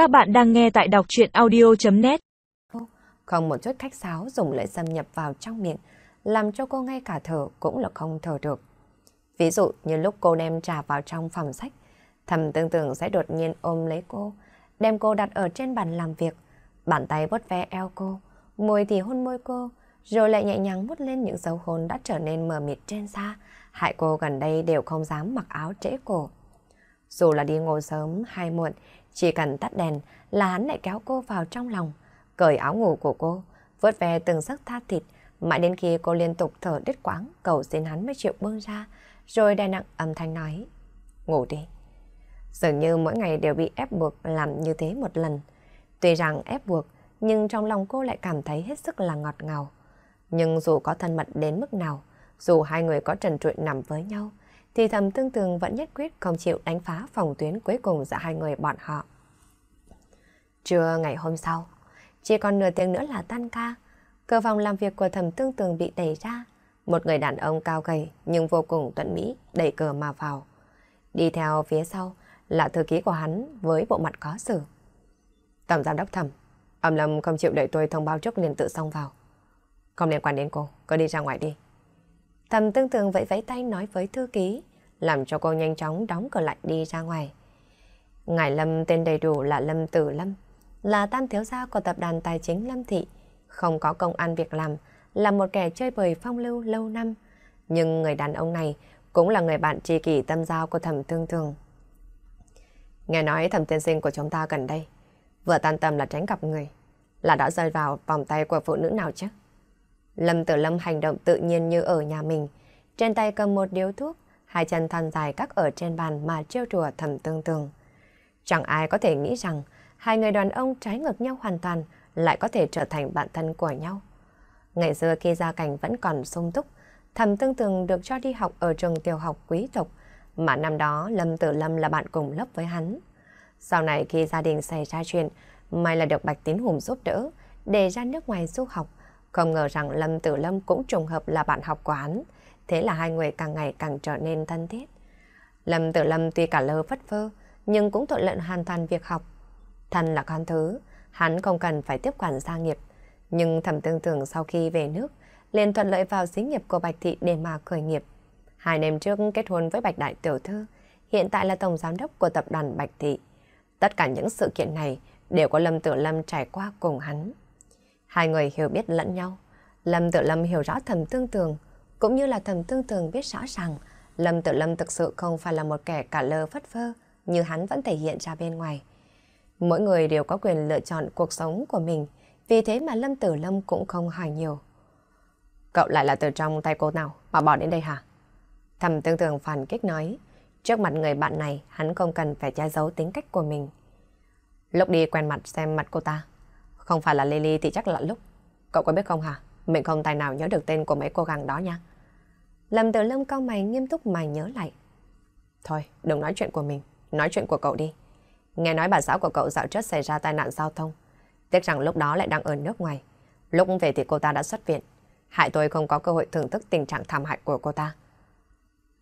Các bạn đang nghe tại đọc chuyện audio.net Không một chút khách sáo dùng lợi xâm nhập vào trong miệng, làm cho cô ngay cả thở cũng là không thở được. Ví dụ như lúc cô đem trà vào trong phòng sách, thầm tương tưởng sẽ đột nhiên ôm lấy cô, đem cô đặt ở trên bàn làm việc, bàn tay vuốt ve eo cô, môi thì hôn môi cô, rồi lại nhẹ nhàng vuốt lên những dấu hôn đã trở nên mờ mịt trên da, hại cô gần đây đều không dám mặc áo trễ cổ. Dù là đi ngủ sớm hay muộn, chỉ cần tắt đèn là hắn lại kéo cô vào trong lòng, cởi áo ngủ của cô, vớt ve từng giấc tha thịt, mãi đến khi cô liên tục thở đứt quãng, cầu xin hắn mới chịu buông ra, rồi đè nặng âm thanh nói, ngủ đi. Dường như mỗi ngày đều bị ép buộc làm như thế một lần. Tuy rằng ép buộc, nhưng trong lòng cô lại cảm thấy hết sức là ngọt ngào. Nhưng dù có thân mật đến mức nào, dù hai người có trần trụi nằm với nhau, thì thầm tương tường vẫn nhất quyết không chịu đánh phá phòng tuyến cuối cùng giữa hai người bọn họ. Trưa ngày hôm sau, chỉ còn nửa tiếng nữa là tan ca, cửa phòng làm việc của thầm tương tường bị đẩy ra. Một người đàn ông cao gầy nhưng vô cùng tuấn mỹ đẩy cửa mà vào. Đi theo phía sau là thư ký của hắn với bộ mặt có xử. Tổng giám đốc thầm, âm lâm không chịu đợi tôi thông báo trước liền tự xông vào. Không liên quan đến cô, cứ đi ra ngoài đi. Thầm tương tường vẫy vẫy tay nói với thư ký, làm cho cô nhanh chóng đóng cửa lại đi ra ngoài. Ngài Lâm tên đầy đủ là Lâm Tử Lâm, là tam thiếu gia của tập đoàn tài chính Lâm Thị, không có công ăn việc làm, là một kẻ chơi bời phong lưu lâu năm. Nhưng người đàn ông này cũng là người bạn tri kỷ tâm giao của thẩm tương thường. Nghe nói thẩm tiên sinh của chúng ta gần đây, vừa tan tầm là tránh gặp người, là đã rơi vào vòng tay của phụ nữ nào chứ? Lâm Tử Lâm hành động tự nhiên như ở nhà mình, trên tay cầm một điếu thuốc, hai chân thon dài các ở trên bàn mà trêu đùa thầm tương tương. Chẳng ai có thể nghĩ rằng hai người đàn ông trái ngược nhau hoàn toàn lại có thể trở thành bạn thân của nhau. Ngày xưa khi gia cảnh vẫn còn sung túc, thầm tương tương được cho đi học ở trường tiểu học quý tộc, mà năm đó Lâm Tử Lâm là bạn cùng lớp với hắn. Sau này khi gia đình xảy ra chuyện, may là được Bạch Tín Hùng giúp đỡ để ra nước ngoài du học, không ngờ rằng Lâm Tử Lâm cũng trùng hợp là bạn học của hắn, thế là hai người càng ngày càng trở nên thân thiết. Lâm Tử Lâm tuy cả lơ phất phơ, nhưng cũng thuận lợi hoàn toàn việc học. Thân là con thứ, hắn không cần phải tiếp quản gia nghiệp. Nhưng thầm tương tưởng sau khi về nước, liền thuận lợi vào xí nghiệp của Bạch Thị để mà khởi nghiệp. Hai năm trước kết hôn với Bạch Đại Tiểu Thư, hiện tại là tổng giám đốc của tập đoàn Bạch Thị. Tất cả những sự kiện này đều có Lâm Tử Lâm trải qua cùng hắn. Hai người hiểu biết lẫn nhau. Lâm Tử Lâm hiểu rõ thầm tương tường, cũng như là thầm tương tường biết rõ ràng Lâm Tử Lâm thực sự không phải là một kẻ cả lơ phất phơ như hắn vẫn thể hiện ra bên ngoài. Mỗi người đều có quyền lựa chọn cuộc sống của mình, vì thế mà Lâm Tử Lâm cũng không hỏi nhiều. Cậu lại là từ trong tay cô nào mà bỏ đến đây hả? Thầm tương tường phản kích nói, trước mặt người bạn này hắn không cần phải che giấu tính cách của mình. Lúc đi quen mặt xem mặt cô ta, không phải là Lily thì chắc là lúc. Cậu có biết không hả? Mình không tài nào nhớ được tên của mấy cô gắng đó nha. Lâm Tử Lâm cao mày nghiêm túc mày nhớ lại. Thôi, đừng nói chuyện của mình, nói chuyện của cậu đi. Nghe nói bà xã của cậu dạo trước xảy ra tai nạn giao thông. Tiếc rằng lúc đó lại đang ở nước ngoài. Lúc về thì cô ta đã xuất viện. Hại tôi không có cơ hội thưởng thức tình trạng thảm hại của cô ta.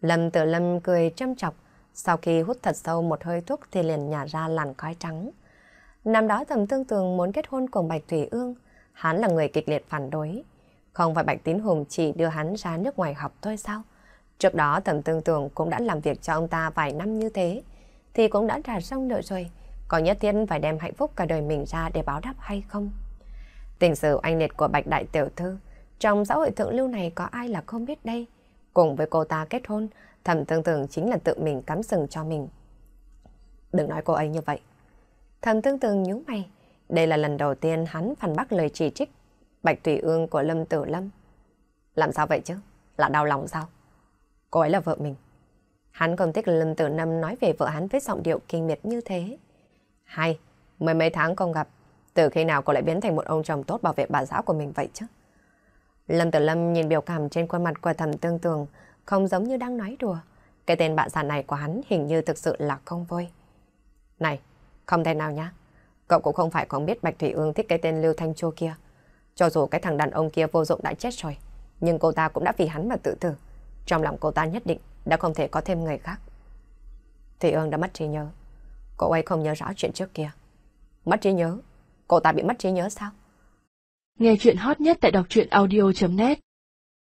Lâm Tử Lâm cười châm chọc. Sau khi hút thật sâu một hơi thuốc thì liền nhả ra làn khói trắng. Năm đó thầm tương tường muốn kết hôn cùng Bạch Thủy Ương. Hắn là người kịch liệt phản đối. Không phải Bạch Tín Hùng chỉ đưa hắn ra nước ngoài học thôi sao? Trước đó thầm tương tường cũng đã làm việc cho ông ta vài năm như thế. Thì cũng đã trả xong nợ rồi. Có nhất thiết phải đem hạnh phúc cả đời mình ra để báo đáp hay không? Tình sự anh liệt của Bạch Đại Tiểu Thư trong xã hội thượng lưu này có ai là không biết đây? Cùng với cô ta kết hôn, thầm tương tường chính là tự mình cắm sừng cho mình. Đừng nói cô ấy như vậy. Thầm tương tương nhíu mày. Đây là lần đầu tiên hắn phản bác lời chỉ trích Bạch Tùy Ương của Lâm Tử Lâm. Làm sao vậy chứ? Là đau lòng sao? Cô ấy là vợ mình. Hắn không thích Lâm Tử Lâm nói về vợ hắn với giọng điệu kinh miệt như thế. Hay, mười mấy tháng không gặp, từ khi nào cô lại biến thành một ông chồng tốt bảo vệ bà giáo của mình vậy chứ? Lâm Tử Lâm nhìn biểu cảm trên khuôn mặt của thầm tương tường, không giống như đang nói đùa. Cái tên bạn già này của hắn hình như thực sự là không vui. Này, không thể nào nhá. Cậu cũng không phải không biết Bạch Thủy Ương thích cái tên Lưu Thanh Chô kia. Cho dù cái thằng đàn ông kia vô dụng đã chết rồi, nhưng cô ta cũng đã vì hắn mà tự tử. Trong lòng cô ta nhất định đã không thể có thêm người khác. Thủy Ương đã mất trí nhớ. Cô ấy không nhớ rõ chuyện trước kia. Mất trí nhớ? Cô ta bị mất trí nhớ sao? Nghe chuyện hot nhất tại đọc truyện audio.net